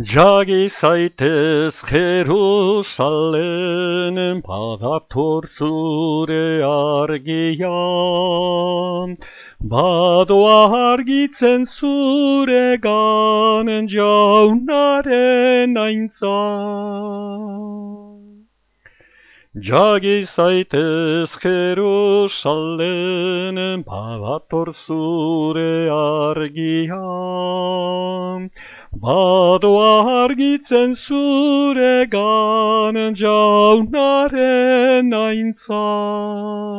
Jagi zaitez Jerusalenen badator zure argian. Badoa argitzen zure ganen jaunaren aintzan. Jagi zaitez Jerusalenen badator zure argian. Badoa argitzen zure ganen jaunaren aintzan.